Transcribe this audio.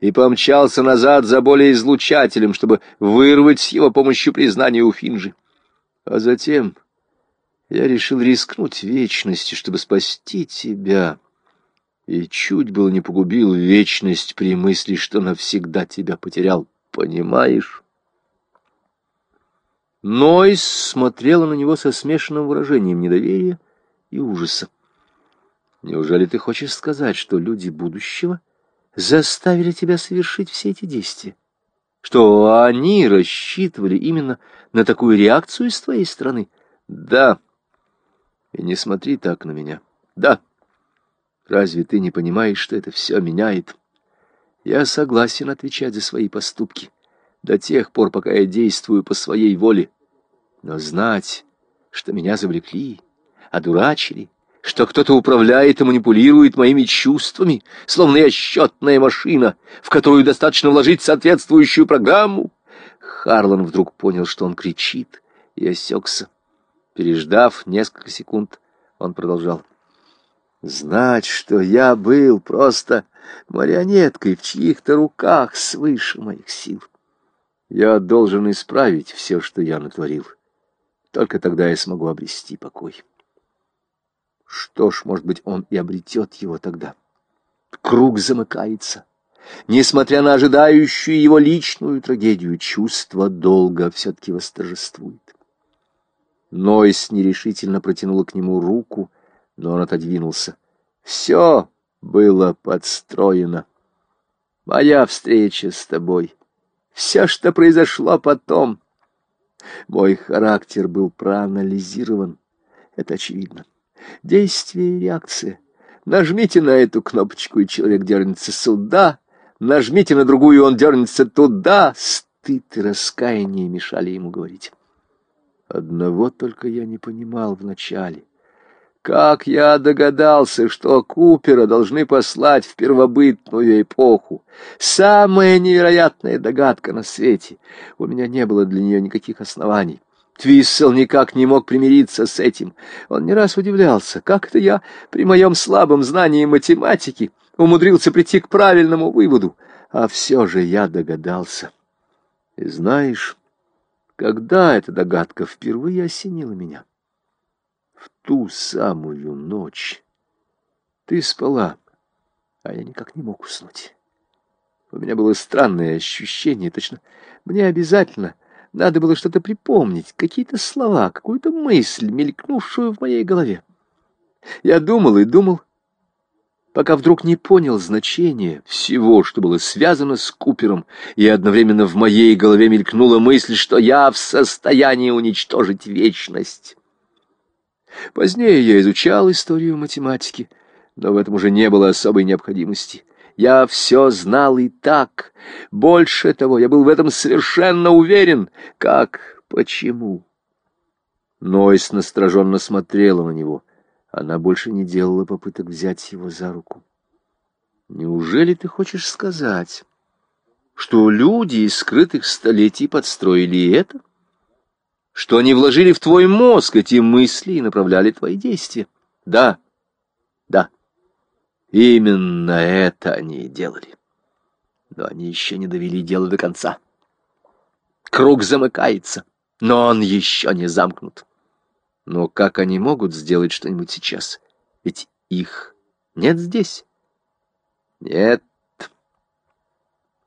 и помчался назад за более излучателем, чтобы вырвать с его помощью признание у Финжи. А затем я решил рискнуть вечности, чтобы спасти тебя, и чуть было не погубил вечность при мысли, что навсегда тебя потерял. Понимаешь? Нойс смотрела на него со смешанным выражением недоверия и ужаса. Неужели ты хочешь сказать, что люди будущего заставили тебя совершить все эти действия? Что они рассчитывали именно на такую реакцию с твоей стороны? Да. И не смотри так на меня. Да. Разве ты не понимаешь, что это все меняет? Я согласен отвечать за свои поступки до тех пор, пока я действую по своей воле. Но знать, что меня завлекли, одурачили, что кто-то управляет и манипулирует моими чувствами, словно я счетная машина, в которую достаточно вложить соответствующую программу. Харлан вдруг понял, что он кричит, и осекся. Переждав несколько секунд, он продолжал. «Знать, что я был просто марионеткой в чьих-то руках свыше моих сил. Я должен исправить все, что я натворил. Только тогда я смогу обрести покой». Что ж, может быть, он и обретет его тогда. Круг замыкается. Несмотря на ожидающую его личную трагедию, чувство долга все-таки восторжествует. Нойс нерешительно протянула к нему руку, но он отодвинулся. Все было подстроено. Моя встреча с тобой, все, что произошло потом. Мой характер был проанализирован, это очевидно. Действие и реакция. Нажмите на эту кнопочку, и человек дернется сюда. Нажмите на другую, он дернется туда. Стыд и раскаяние мешали ему говорить. Одного только я не понимал вначале. Как я догадался, что Купера должны послать в первобытную эпоху. Самая невероятная догадка на свете. У меня не было для нее никаких оснований. Твиссел никак не мог примириться с этим. Он не раз удивлялся, как это я при моем слабом знании математики умудрился прийти к правильному выводу. А все же я догадался. И знаешь, когда эта догадка впервые осенила меня? В ту самую ночь. Ты спала, а я никак не мог уснуть. У меня было странное ощущение, точно мне обязательно надо было что-то припомнить, какие-то слова, какую-то мысль, мелькнувшую в моей голове. Я думал и думал, пока вдруг не понял значения всего, что было связано с Купером, и одновременно в моей голове мелькнула мысль, что я в состоянии уничтожить вечность. Позднее я изучал историю математики, но в этом уже не было особой необходимости. Я все знал и так. Больше того, я был в этом совершенно уверен. Как? Почему? Нойс настороженно смотрела на него. Она больше не делала попыток взять его за руку. Неужели ты хочешь сказать, что люди из скрытых столетий подстроили это? Что они вложили в твой мозг эти мысли и направляли твои действия? Да, да. Именно это они и делали. Но они еще не довели дело до конца. Круг замыкается, но он еще не замкнут. Но как они могут сделать что-нибудь сейчас? Ведь их нет здесь. Нет,